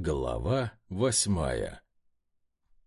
Глава восьмая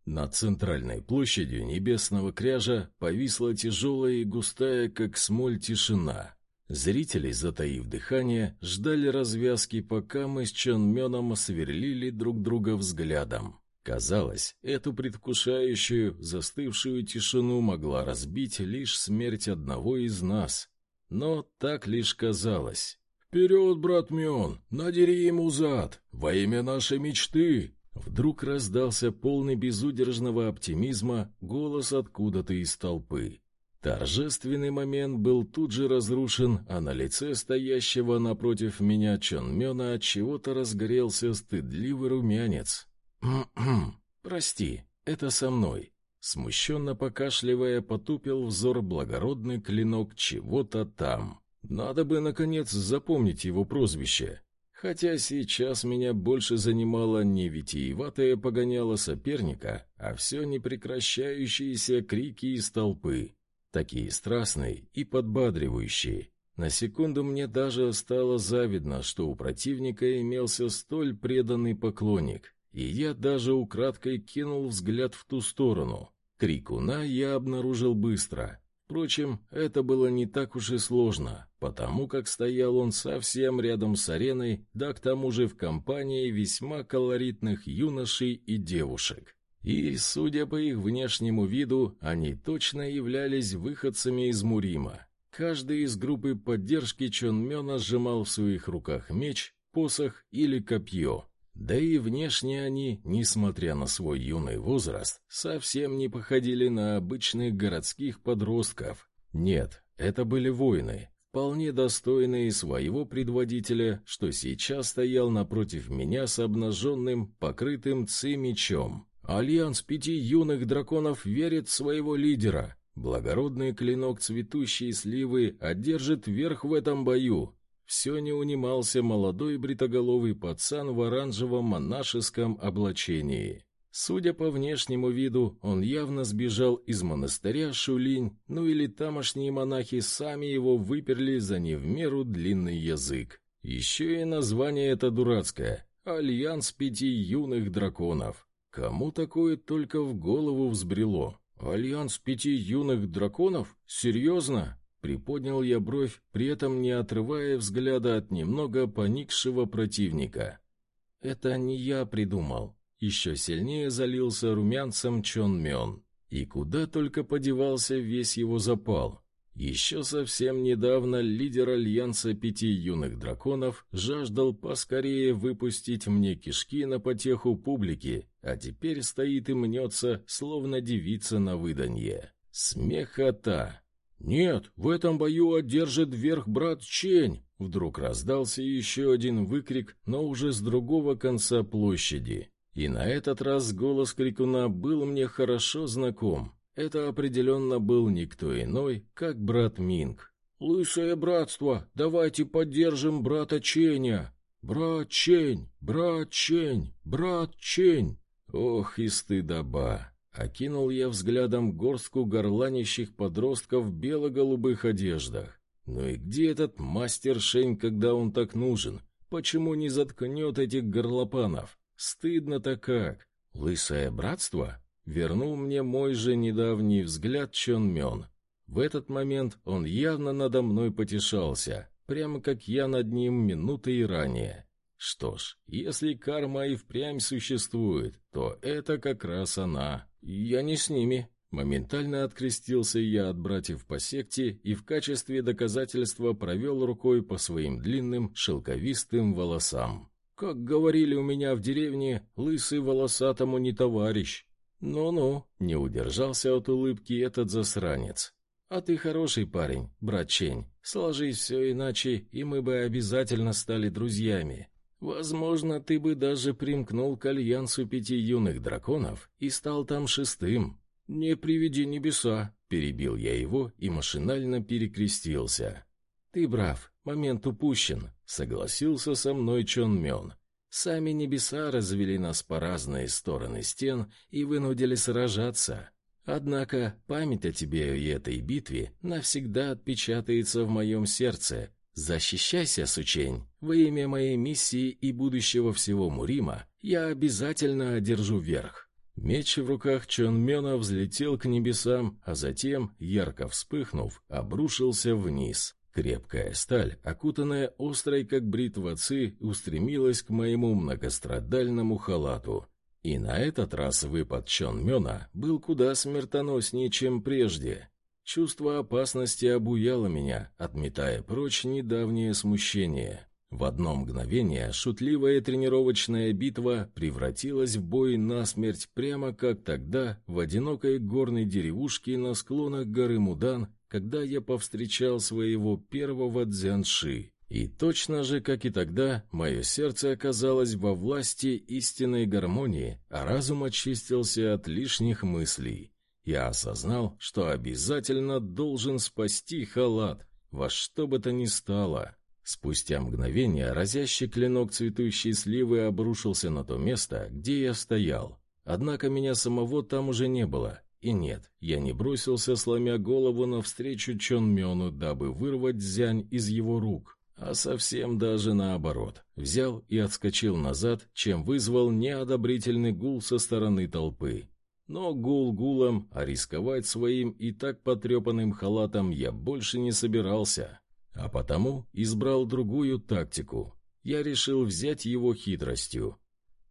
Над центральной площадью Небесного Кряжа повисла тяжелая и густая, как смоль, тишина. Зрители, затаив дыхание, ждали развязки, пока мы с Чонменом сверлили друг друга взглядом. Казалось, эту предвкушающую, застывшую тишину могла разбить лишь смерть одного из нас. Но так лишь казалось. «Вперед, брат Мион! Надери ему зад! Во имя нашей мечты!» Вдруг раздался полный безудержного оптимизма голос откуда-то из толпы. Торжественный момент был тут же разрушен, а на лице стоящего напротив меня Чонмена от чего-то разгорелся стыдливый румянец. «Хм-хм, прости, это со мной». Смущенно покашливая, потупил взор благородный клинок чего-то там. Надо бы, наконец, запомнить его прозвище. Хотя сейчас меня больше занимало не витиеватое погоняло соперника, а все непрекращающиеся крики из толпы. Такие страстные и подбадривающие. На секунду мне даже стало завидно, что у противника имелся столь преданный поклонник, и я даже украдкой кинул взгляд в ту сторону. Крикуна я обнаружил быстро, Впрочем, это было не так уж и сложно, потому как стоял он совсем рядом с ареной, да к тому же в компании весьма колоритных юношей и девушек. И, судя по их внешнему виду, они точно являлись выходцами из Мурима. Каждый из группы поддержки Чонмена сжимал в своих руках меч, посох или копье. Да и внешне они, несмотря на свой юный возраст, совсем не походили на обычных городских подростков. Нет, это были воины, вполне достойные своего предводителя, что сейчас стоял напротив меня с обнаженным, покрытым ци мечом. Альянс пяти юных драконов верит в своего лидера. Благородный клинок цветущей сливы одержит верх в этом бою, все не унимался молодой бритоголовый пацан в оранжевом монашеском облачении. Судя по внешнему виду, он явно сбежал из монастыря Шаолинь, ну или тамошние монахи сами его выперли за не в меру длинный язык. Еще и название это дурацкое — «Альянс пяти юных драконов». Кому такое только в голову взбрело? «Альянс пяти юных драконов? Серьезно?» Приподнял я бровь, при этом не отрывая взгляда от немного поникшего противника. «Это не я придумал». Еще сильнее залился румянцем Чон Мён. И куда только подевался весь его запал. Еще совсем недавно лидер Альянса Пяти Юных Драконов жаждал поскорее выпустить мне кишки на потеху публики, а теперь стоит и мнется, словно девица на выданье. Смехота! «Нет, в этом бою одержит верх брат Чень!» Вдруг раздался еще один выкрик, но уже с другого конца площади. И на этот раз голос крикуна был мне хорошо знаком. Это определенно был никто иной, как брат Минг. «Лысое братство, давайте поддержим брата Ченя!» «Брат Чень! Брат Чень! Брат Чень!» Ох и стыдоба! Окинул я взглядом горстку горланищих подростков в бело-голубых одеждах. Ну и где этот мастер Шень, когда он так нужен? Почему не заткнет этих горлопанов? Стыдно-то как. Лысое братство? Вернул мне мой же недавний взгляд Чон Мён. В этот момент он явно надо мной потешался, прямо как я над ним минутой ранее. Что ж, если карма и впрямь существует, то это как раз она. «Я не с ними». Моментально открестился я от братьев по секте и в качестве доказательства провел рукой по своим длинным шелковистым волосам. Как говорили у меня в деревне, лысый волосатому не товарищ. Ну-ну, не удержался от улыбки этот засранец. А ты хороший парень, брат Чень. Сложись все иначе, и мы бы обязательно стали друзьями. Возможно, ты бы даже примкнул к альянсу пяти юных драконов и стал там шестым. Не приведи небеса, перебил я его и машинально перекрестился. Ты прав, момент упущен, согласился со мной Чон Мён. Сами небеса развели нас по разные стороны стен и вынудили сражаться. Однако память о тебе и этой битве навсегда отпечатается в моем сердце, «Защищайся, Сучень. Во имя моей миссии и будущего всего Мурима я обязательно одержу верх». Меч в руках Чон Мёна взлетел к небесам, а затем, ярко вспыхнув, обрушился вниз. Крепкая сталь, окутанная острой, как бритва ци, устремилась к моему многострадальному халату. И на этот раз выпад Чон Мёна был куда смертоноснее, чем прежде. Чувство опасности обуяло меня, отметая прочь недавнее смущение. В одно мгновение шутливая тренировочная битва превратилась в бой насмерть, прямо как тогда в одинокой горной деревушке на склонах горы Мудан, когда я повстречал своего первого дзянши. И точно же, как и тогда, мое сердце оказалось во власти истинной гармонии, а разум очистился от лишних мыслей. Я осознал, что обязательно должен спасти халат, во что бы то ни стало. Спустя мгновение разящий клинок цветущей сливы обрушился на то место, где я стоял. Однако меня самого там уже не было. И нет, я не бросился, сломя голову навстречу Чон Мёну, дабы вырвать зянь из его рук, а совсем даже наоборот. Взял и отскочил назад, чем вызвал неодобрительный гул со стороны толпы. Но гул гулом, а рисковать своим и так потрепанным халатом я больше не собирался. А потому избрал другую тактику. Я решил взять его хитростью.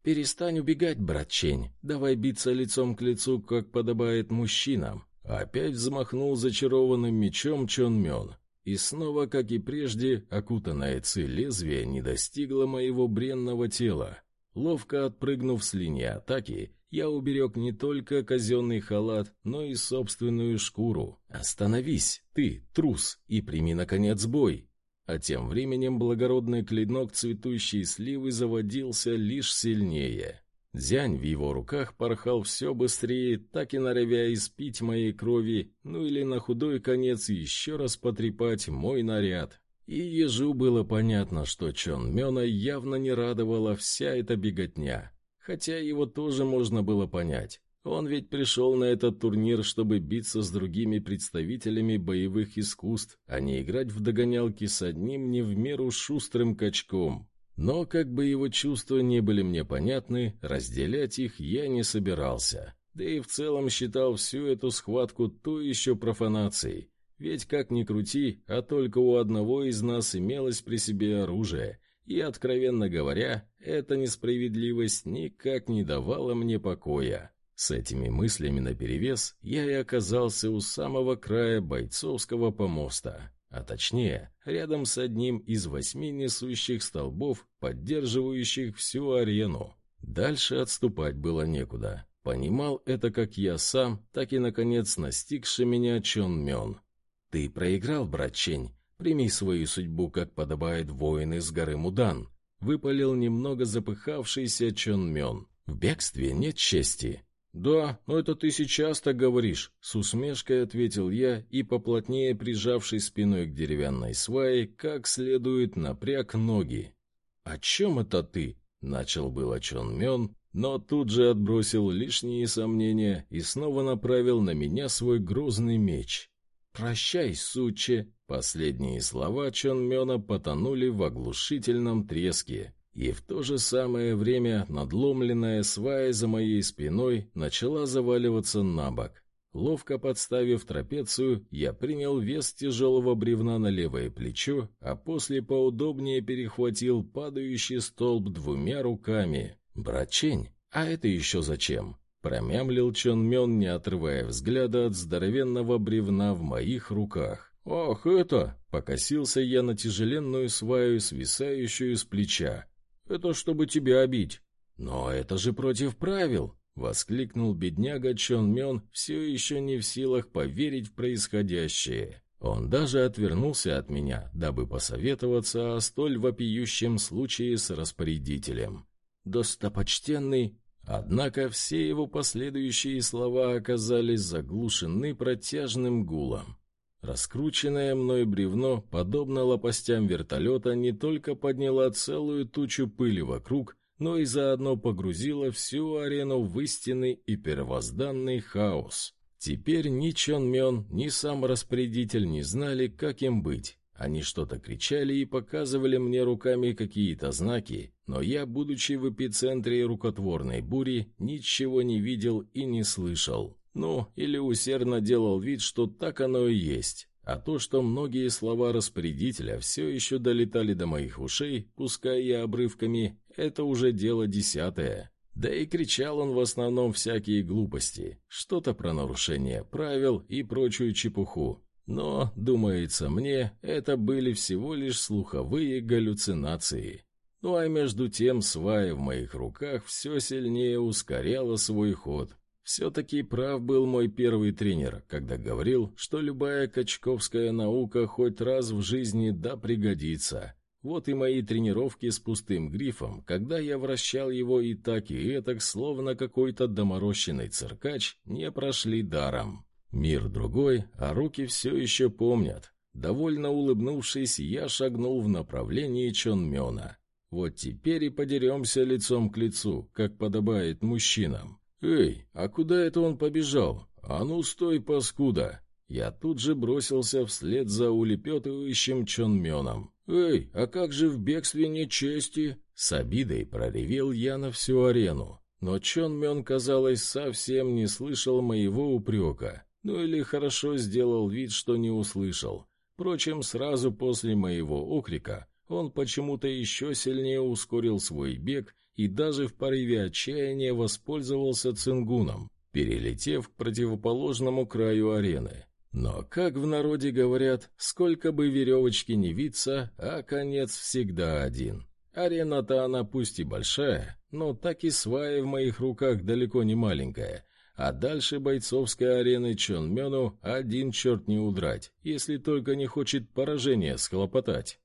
«Перестань убегать, братчень, давай биться лицом к лицу, как подобает мужчинам». Опять взмахнул зачарованным мечом Чон Мён. И снова, как и прежде, окутанная цель лезвия не достигла моего бренного тела. Ловко отпрыгнув с линии атаки, я уберег не только казенный халат, но и собственную шкуру. «Остановись, ты, трус, и прими, наконец, бой!» А тем временем благородный клинок цветущей сливы заводился лишь сильнее. Дзянь в его руках порхал все быстрее, так и норовя испить моей крови, ну или на худой конец еще раз потрепать мой наряд. И ежу было понятно, что Чон Мёна явно не радовала вся эта беготня. Хотя его тоже можно было понять. Он ведь пришел на этот турнир, чтобы биться с другими представителями боевых искусств, а не играть в догонялки с одним не в меру шустрым качком. Но, как бы его чувства не были мне понятны, разделять их я не собирался. Да и в целом считал всю эту схватку то еще профанацией. Ведь, как ни крути, а только у одного из нас имелось при себе оружие. И, откровенно говоря, эта несправедливость никак не давала мне покоя. С этими мыслями наперевес я и оказался у самого края бойцовского помоста, а точнее, рядом с одним из восьми несущих столбов, поддерживающих всю арену. Дальше отступать было некуда. Понимал это как я сам, так и, наконец, настигший меня Чон Мён. «Ты проиграл, брат Чень. Прими свою судьбу, как подобает воин из горы Мудан», — выпалил немного запыхавшийся Чон Мён. «В бегстве нет чести». «Да, но это ты сейчас так говоришь», — с усмешкой ответил я и, поплотнее прижавшись спиной к деревянной свае, как следует напряг ноги. «О чем это ты?» — начал было Чон Мён, но тут же отбросил лишние сомнения и снова направил на меня свой грозный меч. «Прощай, суче!» Последние слова Чон Мёна потонули в оглушительном треске, и в то же самое время надломленная свая за моей спиной начала заваливаться на бок. Ловко подставив трапецию, я принял вес тяжелого бревна на левое плечо, а после поудобнее перехватил падающий столб двумя руками. «Братчень, а это еще зачем?» Промямлил Чон Мён, не отрывая взгляда от здоровенного бревна в моих руках. «Ах, это!» — покосился я на тяжеленную сваю, свисающую с плеча. «Это чтобы тебя обить». «Но это же против правил!» — воскликнул бедняга Чон Мён, все еще не в силах поверить в происходящее. Он даже отвернулся от меня, дабы посоветоваться о столь вопиющем случае с распорядителем. «Достопочтенный Однако все его последующие слова оказались заглушены протяжным гулом. Раскрученное мной бревно, подобно лопастям вертолета, не только подняло целую тучу пыли вокруг, но и заодно погрузило всю арену в истинный и первозданный хаос. Теперь ни Чон Мён, ни сам распорядитель не знали, как им быть. Они что-то кричали и показывали мне руками какие-то знаки, но я, будучи в эпицентре рукотворной бури, ничего не видел и не слышал. Ну, или усердно делал вид, что так оно и есть. А то, что многие слова распорядителя все еще долетали до моих ушей, пускай и обрывками, это уже дело десятое. Да и кричал он в основном всякие глупости, что-то про нарушение правил и прочую чепуху. Но, думается мне, это были всего лишь слуховые галлюцинации. Ну а между тем свая в моих руках все сильнее ускоряла свой ход. Все-таки прав был мой первый тренер, когда говорил, что любая качковская наука хоть раз в жизни да пригодится. Вот и мои тренировки с пустым грифом, когда я вращал его и так и этак, словно какой-то доморощенный циркач, не прошли даром. Мир другой, а руки все еще помнят. Довольно улыбнувшись, я шагнул в направлении Чонмена. Вот теперь и подеремся лицом к лицу, как подобает мужчинам. «Эй, а куда это он побежал? А ну, стой, паскуда!» Я тут же бросился вслед за улепетывающим Чонменом. «Эй, а как же в бегстве нечести?» С обидой проревел я на всю арену. Но Чонмен, казалось, совсем не слышал моего упрека. Ну или хорошо сделал вид, что не услышал. Впрочем, сразу после моего окрика он почему-то еще сильнее ускорил свой бег и даже в порыве отчаяния воспользовался цингуном, перелетев к противоположному краю арены. Но, как в народе говорят, сколько бы веревочки не виться, а конец всегда один. Арена-то она пусть и большая, но так и свая в моих руках далеко не маленькая, а дальше бойцовской арены Чонмену один черт не удрать, если только не хочет поражение схлопотать.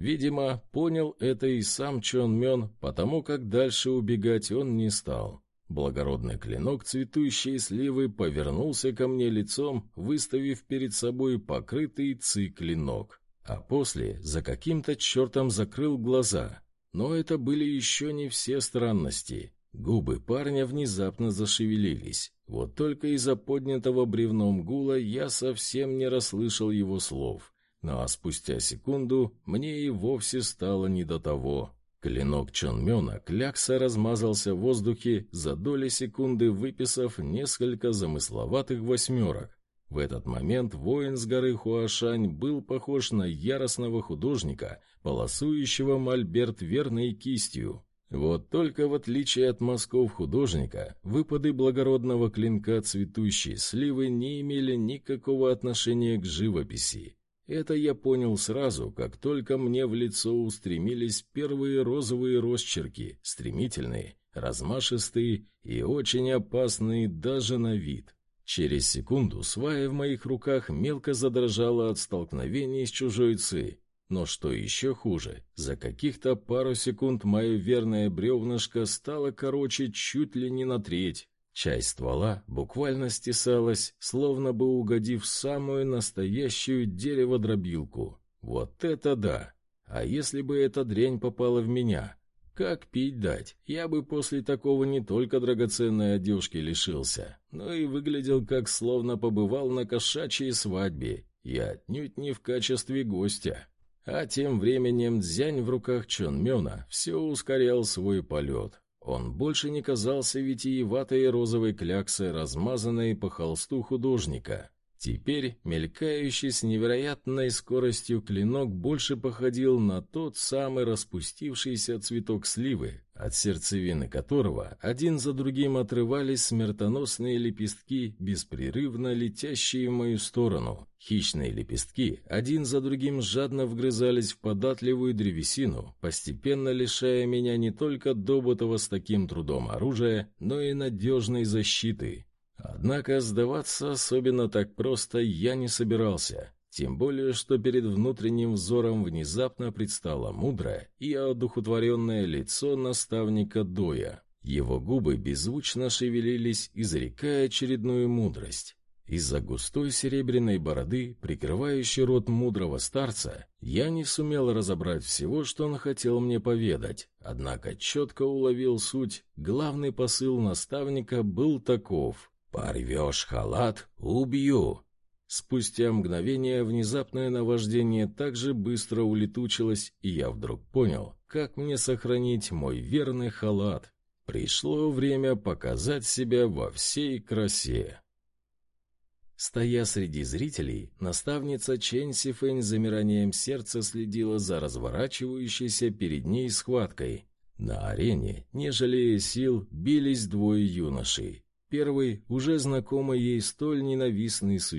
Видимо, понял это и сам Чон Мён, потому как дальше убегать он не стал. Благородный клинок цветущей сливы повернулся ко мне лицом, выставив перед собой покрытый ци клинок. А после за каким-то чертом закрыл глаза. Но это были еще не все странности. Губы парня внезапно зашевелились. Вот только из-за поднятого бревном гула я совсем не расслышал его слов. Ну а спустя секунду мне и вовсе стало не до того. Клинок Чонмена клякса размазался в воздухе, за доли секунды выписав несколько замысловатых восьмерок. В этот момент воин с горы Хуашань был похож на яростного художника, полосующего мольберт верной кистью. Вот только в отличие от мазков художника, выпады благородного клинка цветущей сливы не имели никакого отношения к живописи. Это я понял сразу, как только мне в лицо устремились первые розовые росчерки, стремительные, размашистые и очень опасные даже на вид. Через секунду свая в моих руках мелко задрожала от столкновения с чужой ци. Но что еще хуже, за каких-то пару секунд мое верное бревнышко стало короче чуть ли не на треть. Часть ствола буквально стесалась, словно бы угодив самую настоящую дереводробилку. Вот это да! А если бы эта дрянь попала в меня? Как пить дать? Я бы после такого не только драгоценной одежки лишился, но и выглядел как словно побывал на кошачьей свадьбе, и отнюдь не в качестве гостя. А тем временем дзянь в руках Чонмена все ускорял свой полет. Он больше не казался витиеватой розовой кляксой, размазанной по холсту художника. Теперь, мелькающий с невероятной скоростью клинок больше походил на тот самый распустившийся цветок сливы, от сердцевины которого один за другим отрывались смертоносные лепестки, беспрерывно летящие в мою сторону. Хищные лепестки один за другим жадно вгрызались в податливую древесину, постепенно лишая меня не только добытого с таким трудом оружия, но и надежной защиты. Однако сдаваться особенно так просто я не собирался, тем более, что перед внутренним взором внезапно предстало мудрое и одухотворенное лицо наставника Доя. Его губы беззвучно шевелились, изрекая очередную мудрость. Из-за густой серебряной бороды, прикрывающей рот мудрого старца, я не сумел разобрать всего, что он хотел мне поведать, однако четко уловил суть, главный посыл наставника был таков — «Порвешь халат — убью!» Спустя мгновение внезапное наваждение также быстро улетучилось, и я вдруг понял, как мне сохранить мой верный халат. Пришло время показать себя во всей красе. Стоя среди зрителей, наставница Чэнь Сифэнь замиранием сердца следила за разворачивающейся перед ней схваткой. На арене, не жалея сил, бились двое юношей. Первый, уже знакомый ей столь ненавистный с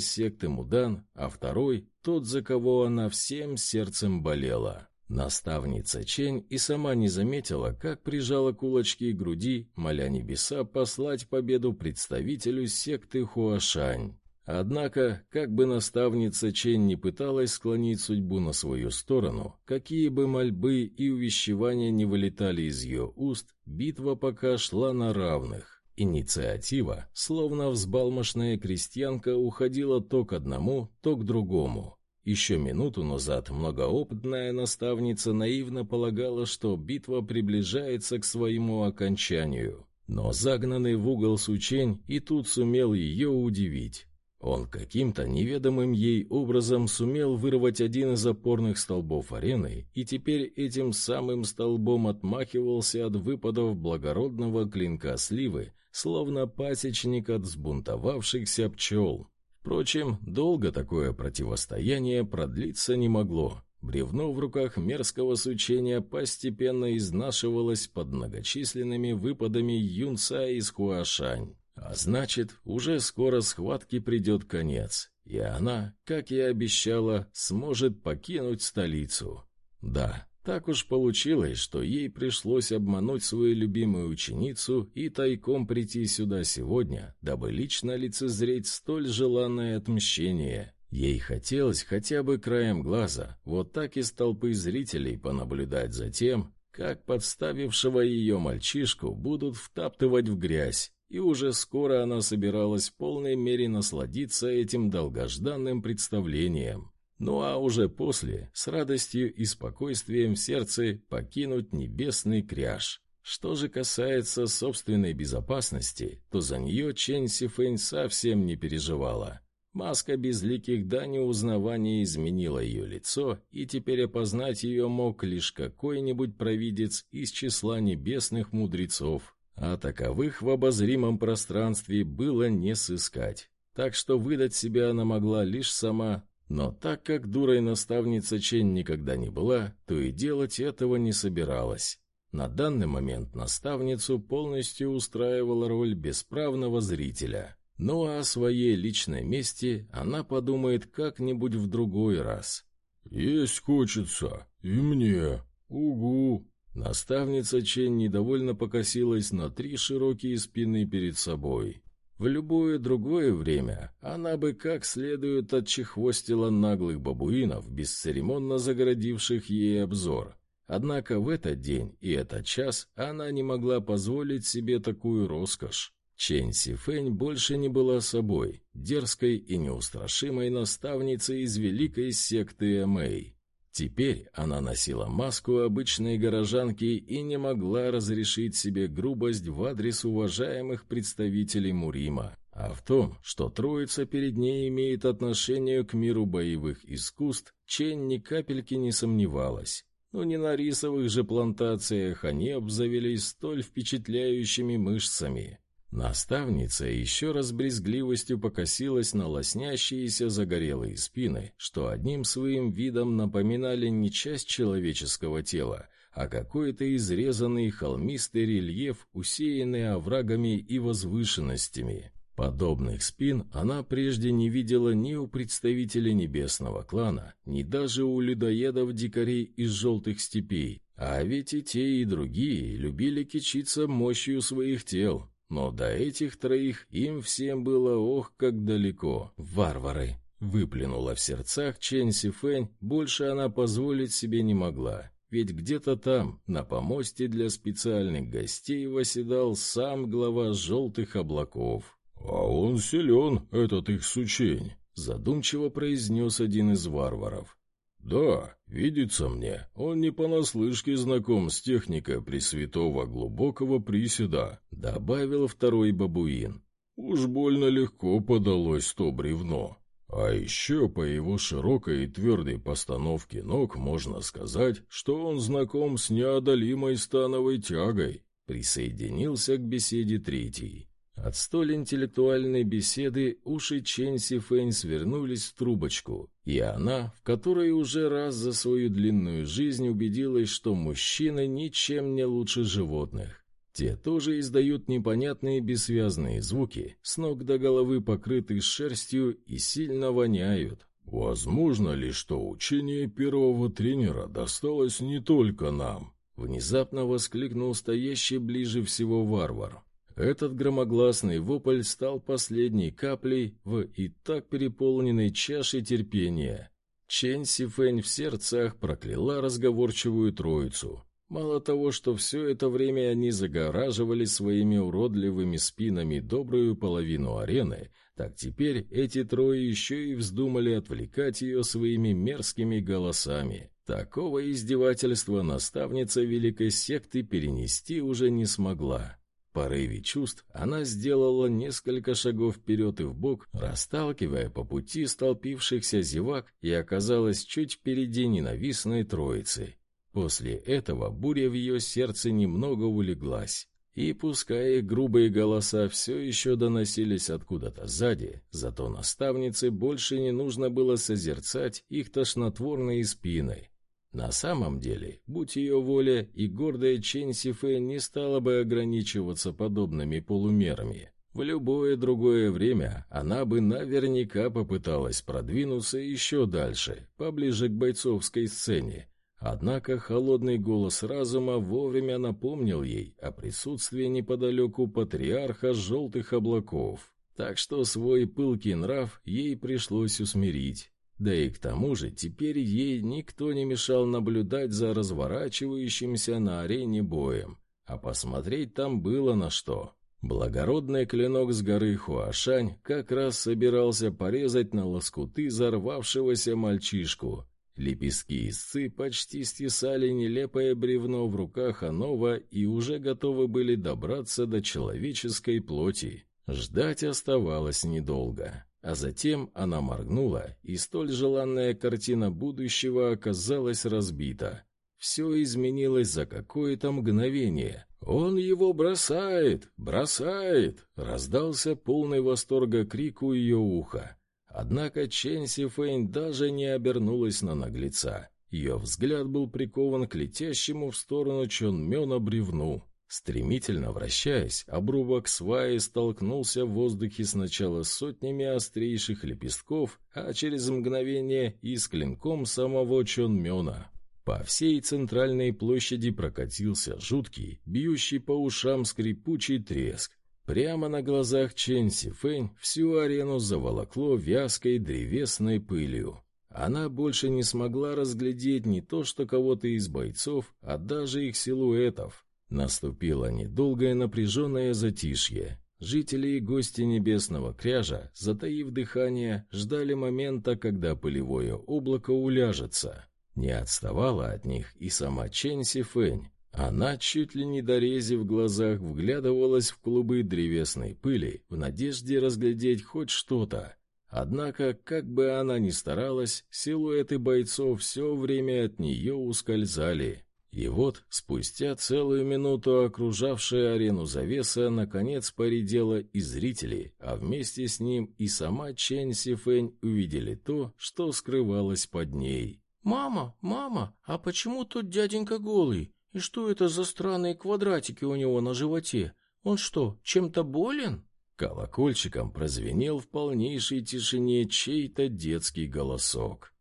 секты Мудан, а второй, тот, за кого она всем сердцем болела. Наставница Чень и сама не заметила, как прижала кулачки к груди, моля небеса послать победу представителю секты Хуашань. Однако, как бы наставница Чень не пыталась склонить судьбу на свою сторону, какие бы мольбы и увещевания не вылетали из ее уст, битва пока шла на равных. Инициатива, словно взбалмошная крестьянка, уходила то к одному, то к другому. Еще минуту назад многоопытная наставница наивно полагала, что битва приближается к своему окончанию. Но загнанный в угол Сучень и тут сумел ее удивить. Он каким-то неведомым ей образом сумел вырвать один из опорных столбов арены и теперь этим самым столбом отмахивался от выпадов благородного клинка сливы, словно пасечник от взбунтовавшихся пчел. Впрочем, долго такое противостояние продлиться не могло. Бревно в руках мерзкого сучения постепенно изнашивалось под многочисленными выпадами юнца из Хуашань. А значит, уже скоро схватке придет конец, и она, как и обещала, сможет покинуть столицу. Да, так уж получилось, что ей пришлось обмануть свою любимую ученицу и тайком прийти сюда сегодня, дабы лично лицезреть столь желанное отмщение. Ей хотелось хотя бы краем глаза, вот так из толпы зрителей понаблюдать за тем, как подставившего ее мальчишку будут втаптывать в грязь, и уже скоро она собиралась в полной мере насладиться этим долгожданным представлением. Ну а уже после, с радостью и спокойствием в сердце, покинуть небесный кряж. Что же касается собственной безопасности, то за нее Чен Сифэнь совсем не переживала. Маска безликих да неузнавания изменила ее лицо, и теперь опознать ее мог лишь какой-нибудь провидец из числа небесных мудрецов, а таковых в обозримом пространстве было не сыскать. Так что выдать себя она могла лишь сама, но так как дурой наставница Чен никогда не была, то и делать этого не собиралась. На данный момент наставницу полностью устраивала роль бесправного зрителя. Ну а о своей личной мести она подумает как-нибудь в другой раз. «Есть хочется. И мне. Угу!» Наставница Чен недовольно покосилась на три широкие спины перед собой. В любое другое время она бы как следует отчехвостила наглых бабуинов, бесцеремонно загородивших ей обзор. Однако в этот день и этот час она не могла позволить себе такую роскошь. Чэнь Сифэнь больше не была собой, дерзкой и неустрашимой наставницей из великой секты Эмэй. Теперь она носила маску обычной горожанки и не могла разрешить себе грубость в адрес уважаемых представителей Мурима. А в том, что троица перед ней имеет отношение к миру боевых искусств, Чен ни капельки не сомневалась. Но не на рисовых же плантациях они обзавелись столь впечатляющими мышцами. Наставница еще раз брезгливостью покосилась на лоснящиеся загорелые спины, что одним своим видом напоминали не часть человеческого тела, а какой-то изрезанный холмистый рельеф, усеянный оврагами и возвышенностями. Подобных спин она прежде не видела ни у представителей небесного клана, ни даже у людоедов-дикарей из желтых степей, а ведь и те, и другие любили кичиться мощью своих тел, но до этих троих им всем было ох, как далеко. Варвары! Выплюнула в сердцах Чен Сифэнь, больше она позволить себе не могла. Ведь где-то там, на помосте для специальных гостей, восседал сам глава желтых облаков. «А он силен, этот их сучень», — задумчиво произнес один из варваров. «Да, видится мне, он не понаслышке знаком с техникой Пресвятого Глубокого Приседа», — добавил второй бабуин. «Уж больно легко подалось то бревно». А еще по его широкой и твердой постановке ног можно сказать, что он знаком с неодолимой становой тягой. Присоединился к беседе третий. От столь интеллектуальной беседы уши Чен Фэнь свернулись в трубочку, и она, в которой уже раз за свою длинную жизнь убедилась, что мужчины ничем не лучше животных. Те тоже издают непонятные бессвязные звуки, с ног до головы покрыты шерстью и сильно воняют. «Возможно ли, что учение первого тренера досталось не только нам?» Внезапно воскликнул стоящий ближе всего варвар. Этот громогласный вопль стал последней каплей в и так переполненной чаше терпения. Чен Сифэнь в сердцах прокляла разговорчивую троицу. Мало того, что все это время они загораживали своими уродливыми спинами добрую половину арены, так теперь эти трое еще и вздумали отвлекать ее своими мерзкими голосами. Такого издевательства наставница великой секты перенести уже не смогла порыве чувств она сделала несколько шагов вперед и вбок, расталкивая по пути столпившихся зевак и оказалась чуть впереди ненавистной троицы. После этого буря в ее сердце немного улеглась. И пускай грубые голоса все еще доносились откуда-то сзади, зато наставнице больше не нужно было созерцать их тошнотворные спины. На самом деле, будь ее воля, и гордая Чен Сифэ не стала бы ограничиваться подобными полумерами. В любое другое время она бы наверняка попыталась продвинуться еще дальше, поближе к бойцовской сцене. Однако холодный голос разума вовремя напомнил ей о присутствии неподалеку патриарха желтых облаков. Так что свой пылкий нрав ей пришлось усмирить. Да и к тому же теперь ей никто не мешал наблюдать за разворачивающимся на арене боем, а посмотреть там было на что. Благородный клинок с горы Хуашань как раз собирался порезать на лоскуты взорвавшегося мальчишку. Лепестки истцы почти стесали нелепое бревно в руках Анова и уже готовы были добраться до человеческой плоти. Ждать оставалось недолго. А затем она моргнула, и столь желанная картина будущего оказалась разбита. Все изменилось за какое-то мгновение. «Он его бросает! Бросает!» — раздался полный восторга крик у ее уха. Однако Ченси Фейн даже не обернулась на наглеца. Ее взгляд был прикован к летящему в сторону Чон Мёна бревну. Стремительно вращаясь, обрубок сваи столкнулся в воздухе сначала с сотнями острейших лепестков, а через мгновение и с клинком самого Чонмена. По всей центральной площади прокатился жуткий, бьющий по ушам скрипучий треск. Прямо на глазах Чен Сифэнь всю арену заволокло вязкой древесной пылью. Она больше не смогла разглядеть не то что кого-то из бойцов, а даже их силуэтов. Наступило недолгое напряженное затишье. Жители и гости небесного кряжа, затаив дыхание, ждали момента, когда пылевое облако уляжется. Не отставала от них и сама Чэнь Сифэнь. Она, чуть ли не дорези в глазах, вглядывалась в клубы древесной пыли в надежде разглядеть хоть что-то. Однако, как бы она ни старалась, силуэты бойцов все время от нее ускользали. И вот, спустя целую минуту окружавшая арену завеса наконец поредела и зрители, а вместе с ним и сама Чэнь Сифэнь увидели то, что скрывалось под ней. «Мама, мама, а почему тут дяденька голый? И что это за странные квадратики у него на животе? Он что, чем-то болен?» Колокольчиком прозвенел в полнейшей тишине чей-то детский голосок.